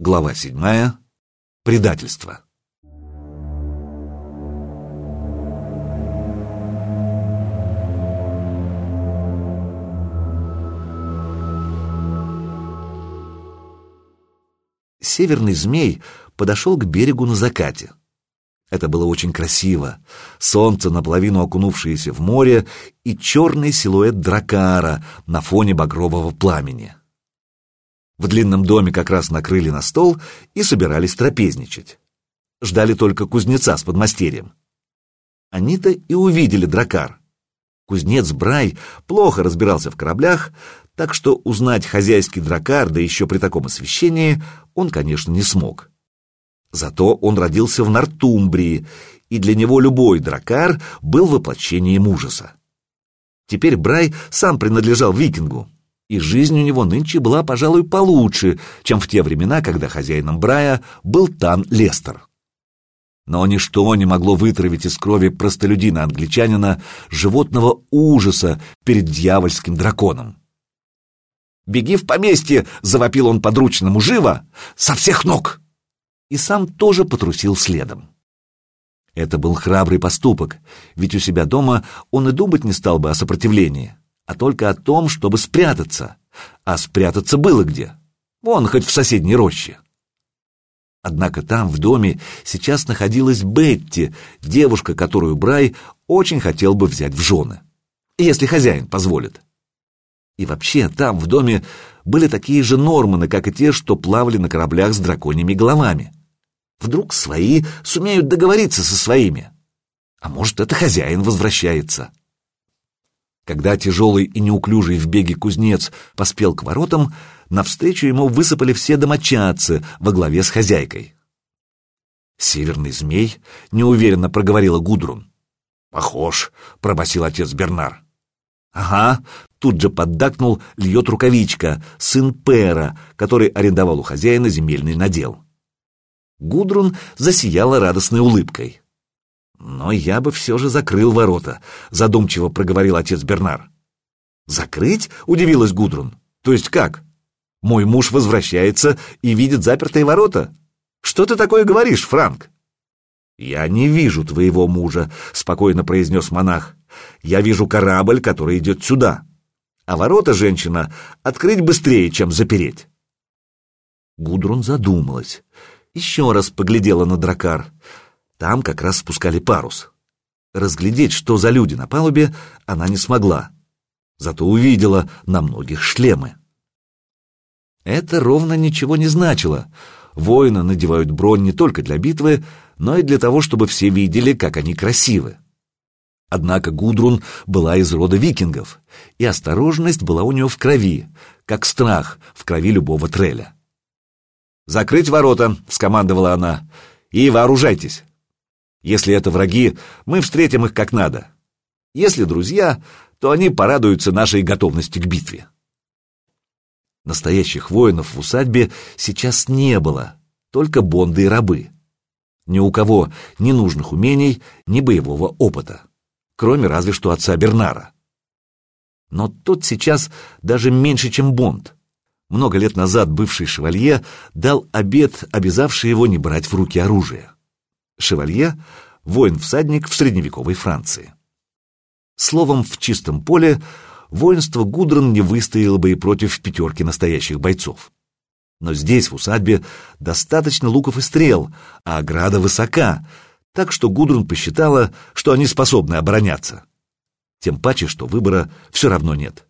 Глава седьмая. Предательство. Северный змей подошел к берегу на закате. Это было очень красиво. Солнце, наполовину окунувшееся в море, и черный силуэт дракара на фоне багрового пламени. В длинном доме как раз накрыли на стол и собирались трапезничать. Ждали только кузнеца с подмастерьем. Они-то и увидели дракар. Кузнец Брай плохо разбирался в кораблях, так что узнать хозяйский дракар, да еще при таком освещении, он, конечно, не смог. Зато он родился в Нортумбрии, и для него любой дракар был воплощением ужаса. Теперь Брай сам принадлежал викингу, и жизнь у него нынче была, пожалуй, получше, чем в те времена, когда хозяином Брая был Тан Лестер. Но ничто не могло вытравить из крови простолюдина-англичанина животного ужаса перед дьявольским драконом. «Беги в поместье!» — завопил он подручному живо, со всех ног и сам тоже потрусил следом. Это был храбрый поступок, ведь у себя дома он и думать не стал бы о сопротивлении, а только о том, чтобы спрятаться. А спрятаться было где. Вон, хоть в соседней роще. Однако там, в доме, сейчас находилась Бетти, девушка, которую Брай очень хотел бы взять в жены. Если хозяин позволит. И вообще, там, в доме, были такие же Норманы, как и те, что плавали на кораблях с драконьими головами. Вдруг свои сумеют договориться со своими. А может, это хозяин возвращается. Когда тяжелый и неуклюжий в беге кузнец поспел к воротам, навстречу ему высыпали все домочадцы во главе с хозяйкой. «Северный змей?» — неуверенно проговорила Гудрун. «Похож», — пробасил отец Бернар. «Ага», — тут же поддакнул льет рукавичка, сын Пера, который арендовал у хозяина земельный надел. Гудрун засияла радостной улыбкой. «Но я бы все же закрыл ворота», — задумчиво проговорил отец Бернар. «Закрыть?» — удивилась Гудрун. «То есть как? Мой муж возвращается и видит запертые ворота? Что ты такое говоришь, Франк?» «Я не вижу твоего мужа», — спокойно произнес монах. «Я вижу корабль, который идет сюда. А ворота, женщина, открыть быстрее, чем запереть». Гудрун задумалась еще раз поглядела на дракар. Там как раз спускали парус. Разглядеть, что за люди на палубе, она не смогла. Зато увидела на многих шлемы. Это ровно ничего не значило. Воины надевают бронь не только для битвы, но и для того, чтобы все видели, как они красивы. Однако Гудрун была из рода викингов, и осторожность была у нее в крови, как страх в крови любого треля. «Закрыть ворота!» — скомандовала она. «И вооружайтесь! Если это враги, мы встретим их как надо. Если друзья, то они порадуются нашей готовности к битве». Настоящих воинов в усадьбе сейчас не было, только бонды и рабы. Ни у кого ни нужных умений, ни боевого опыта, кроме разве что отца Бернара. Но тот сейчас даже меньше, чем Бонд. Много лет назад бывший шевалье дал обет, обязавший его не брать в руки оружие. Шевалье — воин-всадник в средневековой Франции. Словом, в чистом поле воинство Гудрон не выстояло бы и против пятерки настоящих бойцов. Но здесь, в усадьбе, достаточно луков и стрел, а ограда высока, так что Гудрун посчитала, что они способны обороняться. Тем паче, что выбора все равно нет.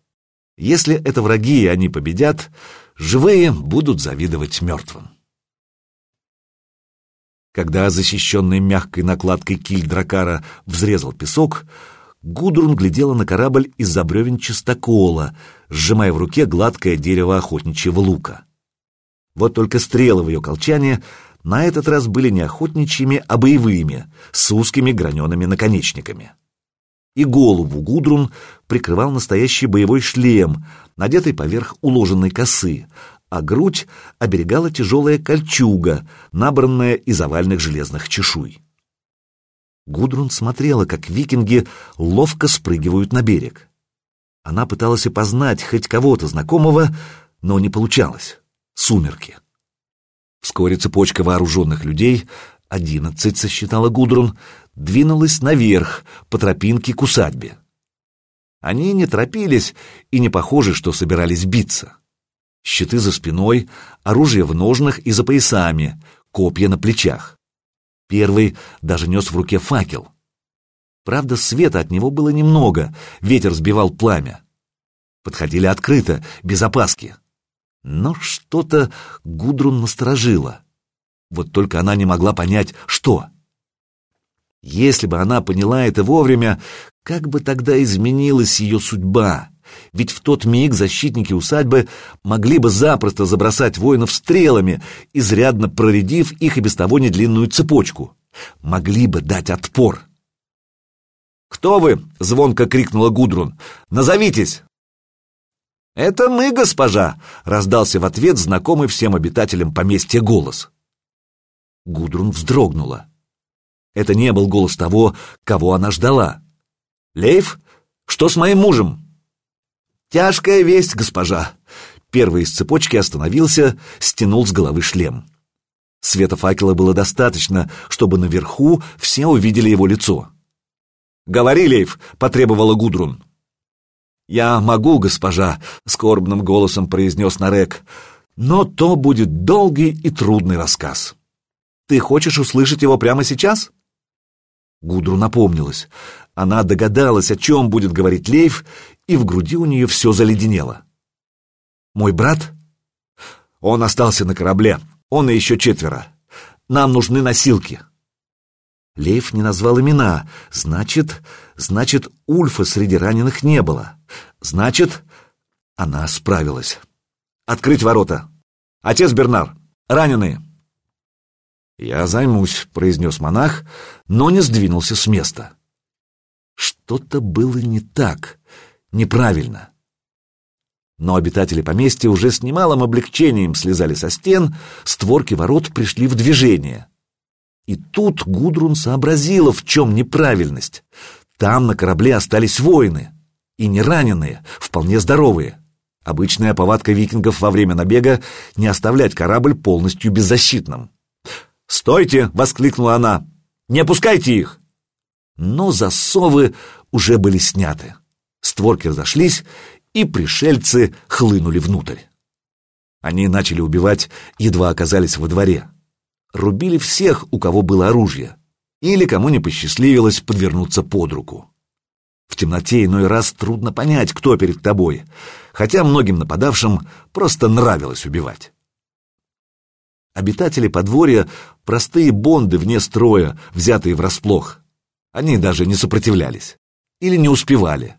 Если это враги, и они победят, живые будут завидовать мертвым. Когда защищенный мягкой накладкой киль дракара взрезал песок, Гудрун глядела на корабль из-за бревен чистокола, сжимая в руке гладкое дерево охотничьего лука. Вот только стрелы в ее колчане на этот раз были не охотничьими, а боевыми, с узкими гранеными наконечниками и голову Гудрун прикрывал настоящий боевой шлем, надетый поверх уложенной косы, а грудь оберегала тяжелая кольчуга, набранная из овальных железных чешуй. Гудрун смотрела, как викинги ловко спрыгивают на берег. Она пыталась опознать хоть кого-то знакомого, но не получалось. Сумерки. Вскоре цепочка вооруженных людей, одиннадцать сосчитала Гудрун, двинулась наверх по тропинке к усадьбе. Они не торопились и не похожи, что собирались биться. Щиты за спиной, оружие в ножнах и за поясами, копья на плечах. Первый даже нес в руке факел. Правда, света от него было немного, ветер сбивал пламя. Подходили открыто, без опаски. Но что-то Гудрун насторожило. Вот только она не могла понять, что. Если бы она поняла это вовремя, как бы тогда изменилась ее судьба? Ведь в тот миг защитники усадьбы могли бы запросто забросать воинов стрелами, изрядно проредив их и без того недлинную цепочку. Могли бы дать отпор. «Кто вы?» — звонко крикнула Гудрун. «Назовитесь!» «Это мы, госпожа!» — раздался в ответ знакомый всем обитателям поместья голос. Гудрун вздрогнула. Это не был голос того, кого она ждала. «Лейф, что с моим мужем?» «Тяжкая весть, госпожа!» Первый из цепочки остановился, стянул с головы шлем. Света факела было достаточно, чтобы наверху все увидели его лицо. «Говори, Лейф!» — потребовала Гудрун. «Я могу, госпожа», — скорбным голосом произнес Нарек, «но то будет долгий и трудный рассказ. Ты хочешь услышать его прямо сейчас?» Гудру напомнилась. Она догадалась, о чем будет говорить Лейф, и в груди у нее все заледенело. «Мой брат?» «Он остался на корабле. Он и еще четверо. Нам нужны носилки». Лейф не назвал имена. Значит, значит, Ульфа среди раненых не было. Значит, она справилась. «Открыть ворота! Отец Бернар! Раненые!» «Я займусь», — произнес монах, но не сдвинулся с места. Что-то было не так, неправильно. Но обитатели поместья уже с немалым облегчением слезали со стен, створки ворот пришли в движение. И тут Гудрун сообразила, в чем неправильность. Там на корабле остались воины, и не раненые, вполне здоровые. Обычная повадка викингов во время набега — не оставлять корабль полностью беззащитным. «Стойте!» — воскликнула она. «Не опускайте их!» Но засовы уже были сняты. Створки разошлись, и пришельцы хлынули внутрь. Они начали убивать, едва оказались во дворе. Рубили всех, у кого было оружие, или кому не посчастливилось подвернуться под руку. В темноте иной раз трудно понять, кто перед тобой, хотя многим нападавшим просто нравилось убивать. Обитатели подворья — простые бонды вне строя, взятые врасплох. Они даже не сопротивлялись. Или не успевали.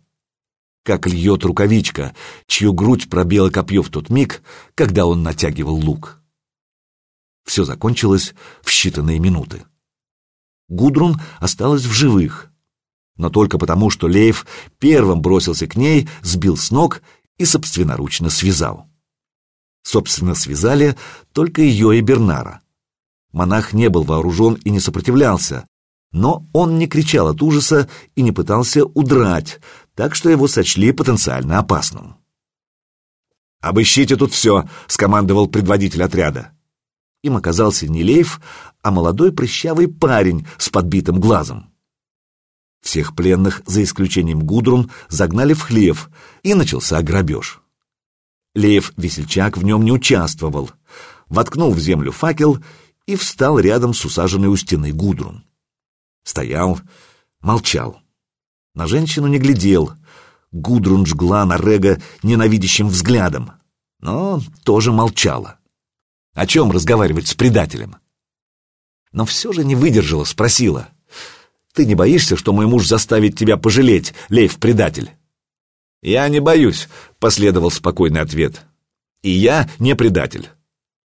Как льет рукавичка, чью грудь пробило копье в тот миг, когда он натягивал лук. Все закончилось в считанные минуты. Гудрун осталась в живых, но только потому, что Лейв первым бросился к ней, сбил с ног и собственноручно связал. Собственно, связали только ее и Бернара. Монах не был вооружен и не сопротивлялся, но он не кричал от ужаса и не пытался удрать, так что его сочли потенциально опасным. «Обыщите тут все», — скомандовал предводитель отряда. Им оказался не Лейф, а молодой прыщавый парень с подбитым глазом. Всех пленных, за исключением Гудрун, загнали в хлев, и начался грабеж. Лев-весельчак в нем не участвовал, воткнул в землю факел и встал рядом с усаженной у стены Гудрун. Стоял, молчал. На женщину не глядел. Гудрун жгла на Рега ненавидящим взглядом, но тоже молчала. О чем разговаривать с предателем? Но все же не выдержала, спросила. «Ты не боишься, что мой муж заставит тебя пожалеть, Лейв-предатель?» «Я не боюсь», — последовал спокойный ответ. «И я не предатель.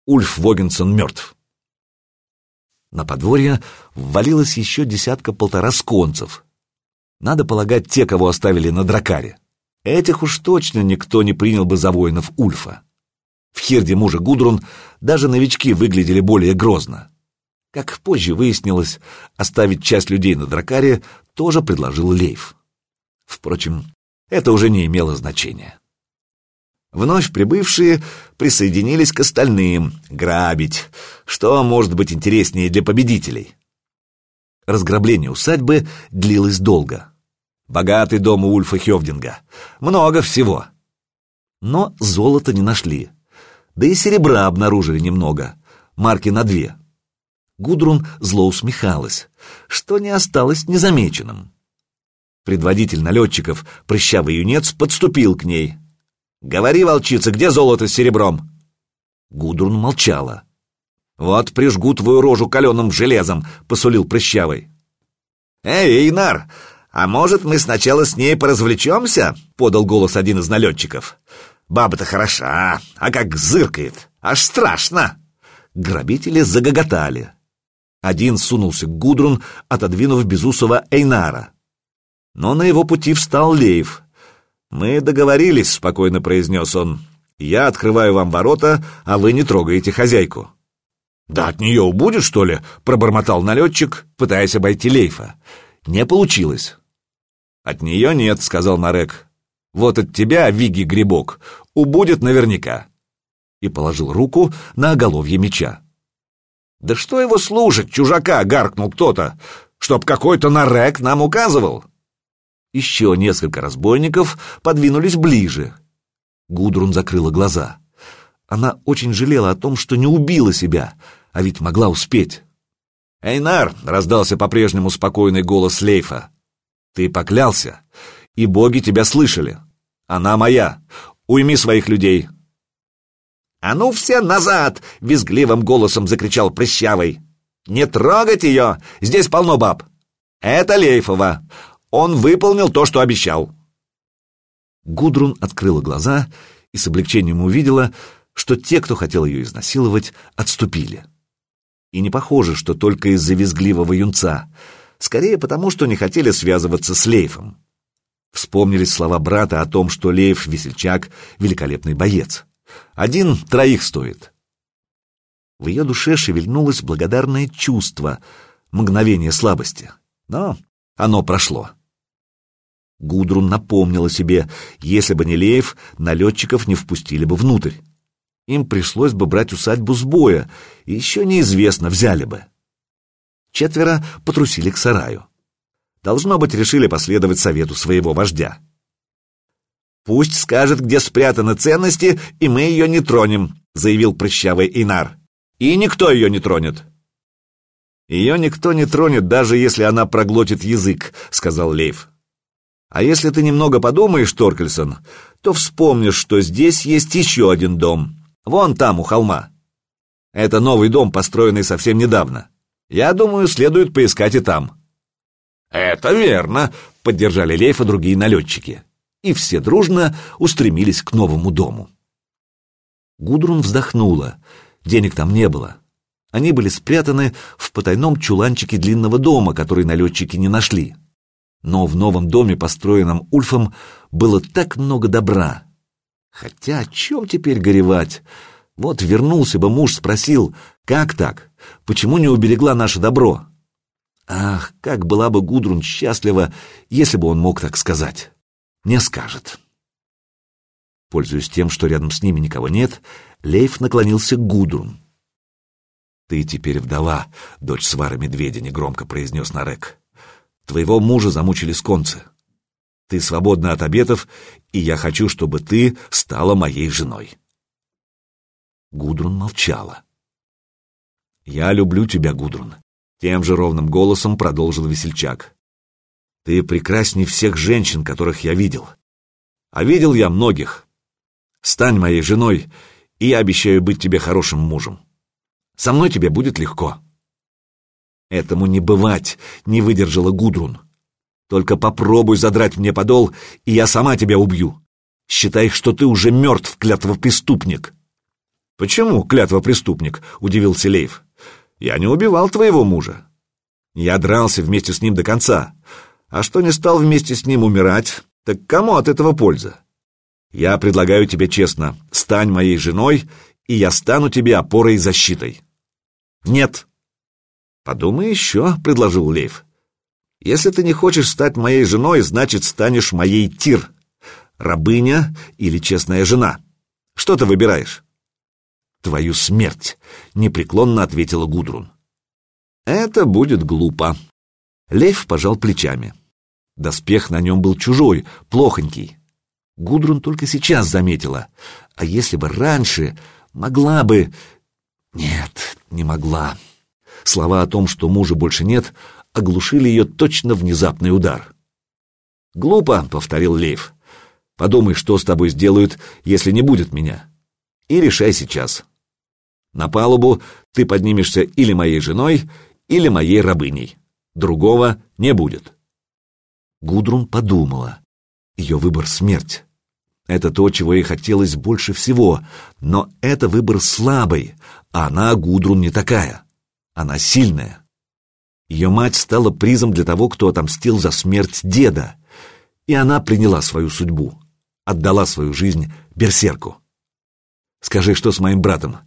Ульф Вогенсон мертв». На подворье ввалилось еще десятка-полтора сконцев. Надо полагать, те, кого оставили на дракаре. Этих уж точно никто не принял бы за воинов Ульфа. В Хирде мужа Гудрун даже новички выглядели более грозно. Как позже выяснилось, оставить часть людей на дракаре тоже предложил Лейф. Впрочем, это уже не имело значения. Вновь прибывшие присоединились к остальным. Грабить. Что может быть интереснее для победителей? Разграбление усадьбы длилось долго. Богатый дом у Ульфа Хевдинга. Много всего. Но золота не нашли. Да и серебра обнаружили немного. Марки на две. Гудрун зло усмехалась, что не осталось незамеченным. Предводитель налетчиков, прыщавый юнец, подступил к ней. «Говори, волчица, где золото с серебром?» Гудрун молчала. «Вот прижгу твою рожу каленым железом», — посулил прыщавый. «Эй, Эйнар, а может, мы сначала с ней поразвлечемся?» — подал голос один из налетчиков. «Баба-то хороша, а как зыркает, аж страшно!» Грабители загоготали. Один сунулся к Гудрун, отодвинув безусого Эйнара. Но на его пути встал Лейв. «Мы договорились», — спокойно произнес он. «Я открываю вам ворота, а вы не трогаете хозяйку». «Да от нее убудет, что ли?» — пробормотал налетчик, пытаясь обойти Лейфа. «Не получилось». «От нее нет», — сказал Нарек. «Вот от тебя, Виги Грибок, убудет наверняка». И положил руку на оголовье меча. «Да что его слушать, чужака!» — гаркнул кто-то. «Чтоб какой-то нарек нам указывал!» Еще несколько разбойников подвинулись ближе. Гудрун закрыла глаза. Она очень жалела о том, что не убила себя, а ведь могла успеть. «Эйнар!» — раздался по-прежнему спокойный голос Лейфа. «Ты поклялся, и боги тебя слышали. Она моя. Уйми своих людей. «А ну все назад!» — визгливым голосом закричал Прыщавый. «Не трогать ее! Здесь полно баб!» «Это Лейфова! Он выполнил то, что обещал!» Гудрун открыла глаза и с облегчением увидела, что те, кто хотел ее изнасиловать, отступили. И не похоже, что только из-за визгливого юнца, скорее потому, что не хотели связываться с Лейфом. Вспомнились слова брата о том, что Лейф Весельчак — великолепный боец. Один троих стоит. В ее душе шевельнулось благодарное чувство, мгновение слабости. Но оно прошло. Гудрун напомнила себе, если бы не Леев, налетчиков не впустили бы внутрь. Им пришлось бы брать усадьбу с боя, и еще неизвестно, взяли бы. Четверо потрусили к сараю. Должно быть, решили последовать совету своего вождя. «Пусть скажет, где спрятаны ценности, и мы ее не тронем», — заявил прыщавый Инар. «И никто ее не тронет». «Ее никто не тронет, даже если она проглотит язык», — сказал Лейв. «А если ты немного подумаешь, Торкельсон, то вспомнишь, что здесь есть еще один дом. Вон там, у холма. Это новый дом, построенный совсем недавно. Я думаю, следует поискать и там». «Это верно», — поддержали Лейфа другие налетчики и все дружно устремились к новому дому. Гудрун вздохнула. Денег там не было. Они были спрятаны в потайном чуланчике длинного дома, который налетчики не нашли. Но в новом доме, построенном Ульфом, было так много добра. Хотя о чем теперь горевать? Вот вернулся бы муж, спросил, как так? Почему не уберегла наше добро? Ах, как была бы Гудрун счастлива, если бы он мог так сказать не скажет. Пользуясь тем, что рядом с ними никого нет, Лейф наклонился к Гудрун. «Ты теперь вдова, дочь свара медведя», — негромко произнес Нарек. «Твоего мужа замучили сконцы. Ты свободна от обетов, и я хочу, чтобы ты стала моей женой». Гудрун молчала. «Я люблю тебя, Гудрун», — тем же ровным голосом продолжил весельчак. Ты прекрасней всех женщин, которых я видел. А видел я многих. Стань моей женой, и я обещаю быть тебе хорошим мужем. Со мной тебе будет легко. Этому не бывать, не выдержала Гудрун. Только попробуй задрать мне подол, и я сама тебя убью. Считай, что ты уже мертв, клятва преступник. Почему клятва преступник? Удивился Лейв. Я не убивал твоего мужа. Я дрался вместе с ним до конца. А что не стал вместе с ним умирать, так кому от этого польза? Я предлагаю тебе честно, стань моей женой, и я стану тебе опорой и защитой. Нет. Подумай еще, предложил Лейв. Если ты не хочешь стать моей женой, значит, станешь моей Тир. Рабыня или честная жена. Что ты выбираешь?» «Твою смерть», — непреклонно ответила Гудрун. «Это будет глупо». Лев пожал плечами. Доспех на нем был чужой, плохонький. Гудрун только сейчас заметила. А если бы раньше, могла бы... Нет, не могла. Слова о том, что мужа больше нет, оглушили ее точно внезапный удар. «Глупо», — повторил Лейв. «Подумай, что с тобой сделают, если не будет меня. И решай сейчас. На палубу ты поднимешься или моей женой, или моей рабыней. Другого не будет». Гудрун подумала. Ее выбор — смерть. Это то, чего ей хотелось больше всего, но это выбор слабый, а она, Гудрун, не такая. Она сильная. Ее мать стала призом для того, кто отомстил за смерть деда, и она приняла свою судьбу, отдала свою жизнь берсерку. Скажи, что с моим братом?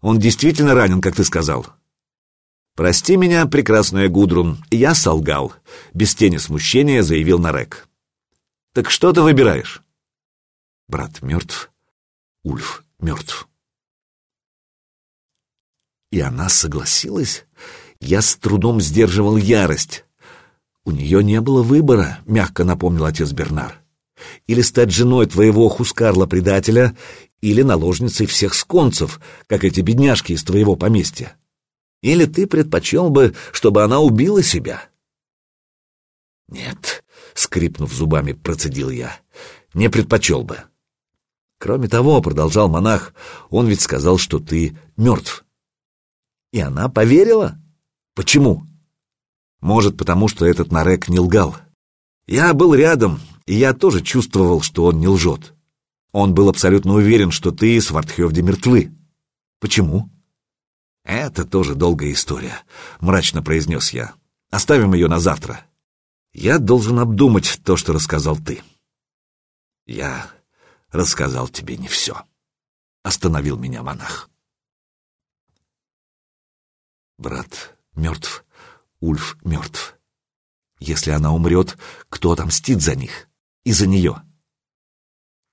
Он действительно ранен, как ты сказал?» «Прости меня, прекрасная Гудрун, я солгал», — без тени смущения заявил Нарек. «Так что ты выбираешь?» «Брат мертв, Ульф мертв». И она согласилась? Я с трудом сдерживал ярость. У нее не было выбора, мягко напомнил отец Бернар. Или стать женой твоего Хускарла-предателя, или наложницей всех сконцев, как эти бедняжки из твоего поместья. Или ты предпочел бы, чтобы она убила себя? Нет, скрипнув зубами, процедил я, не предпочел бы. Кроме того, продолжал монах, он ведь сказал, что ты мертв. И она поверила? Почему? Может, потому что этот Нарек не лгал. Я был рядом, и я тоже чувствовал, что он не лжет. Он был абсолютно уверен, что ты и Свардхевде мертвы. Почему? Это тоже долгая история, мрачно произнес я. Оставим ее на завтра. Я должен обдумать то, что рассказал ты. Я рассказал тебе не все. Остановил меня монах. Брат мертв, Ульф мертв. Если она умрет, кто отомстит за них и за нее?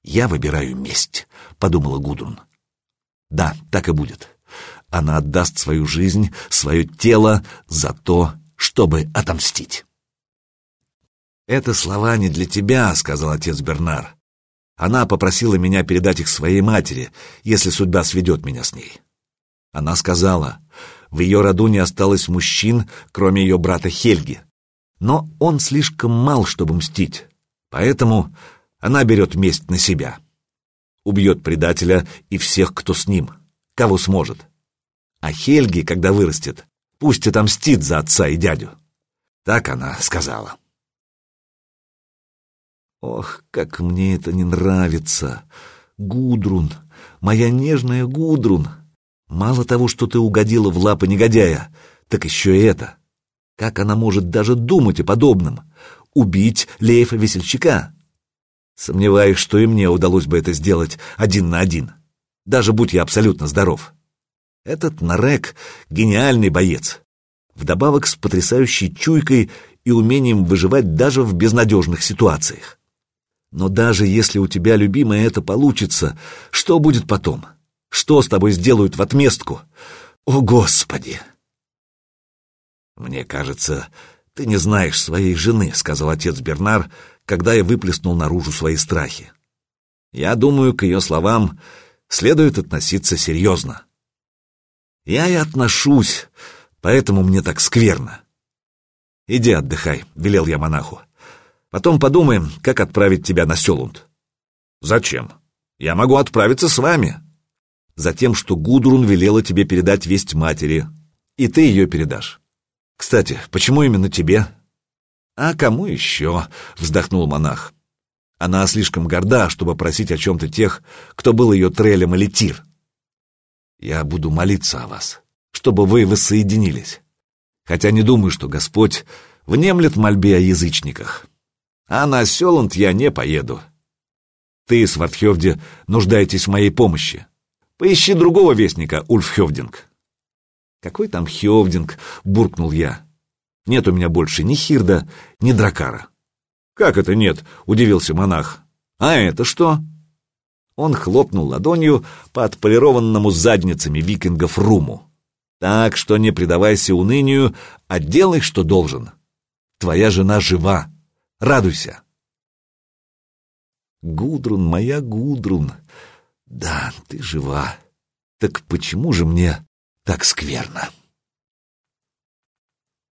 «Я выбираю месть», — подумала Гудрун. «Да, так и будет. Она отдаст свою жизнь, свое тело за то, чтобы отомстить». «Это слова не для тебя», — сказал отец Бернар. «Она попросила меня передать их своей матери, если судьба сведет меня с ней». Она сказала, в ее роду не осталось мужчин, кроме ее брата Хельги. Но он слишком мал, чтобы мстить. Поэтому она берет месть на себя. Убьет предателя и всех, кто с ним, кого сможет. А Хельги, когда вырастет, пусть отомстит за отца и дядю. Так она сказала. Ох, как мне это не нравится. Гудрун, моя нежная Гудрун. Мало того, что ты угодила в лапы негодяя, так еще и это. Как она может даже думать о подобном? Убить Лейфа Весельчака? Сомневаюсь, что и мне удалось бы это сделать один на один, даже будь я абсолютно здоров. Этот Нарек — гениальный боец, вдобавок с потрясающей чуйкой и умением выживать даже в безнадежных ситуациях. Но даже если у тебя, любимая, это получится, что будет потом? Что с тобой сделают в отместку? О, Господи! Мне кажется, ты не знаешь своей жены, — сказал отец Бернар, — когда я выплеснул наружу свои страхи. Я думаю, к ее словам следует относиться серьезно. Я и отношусь, поэтому мне так скверно. «Иди отдыхай», — велел я монаху. «Потом подумаем, как отправить тебя на Селунд». «Зачем? Я могу отправиться с вами». «Затем, что Гудрун велела тебе передать весть матери, и ты ее передашь. Кстати, почему именно тебе?» «А кому еще?» — вздохнул монах. «Она слишком горда, чтобы просить о чем-то тех, кто был ее трелем или тир. Я буду молиться о вас, чтобы вы воссоединились. Хотя не думаю, что Господь внемлет мольбе о язычниках. А на Селанд я не поеду. Ты, Свардхевде, нуждаетесь в моей помощи. Поищи другого вестника, Ульф Хевдинг». «Какой там Хевдинг?» — буркнул я. Нет у меня больше ни Хирда, ни Дракара. «Как это нет?» — удивился монах. «А это что?» Он хлопнул ладонью по отполированному задницами викингов руму. Так что не предавайся унынию, а делай, что должен. Твоя жена жива. Радуйся. Гудрун, моя Гудрун. Да, ты жива. Так почему же мне так скверно?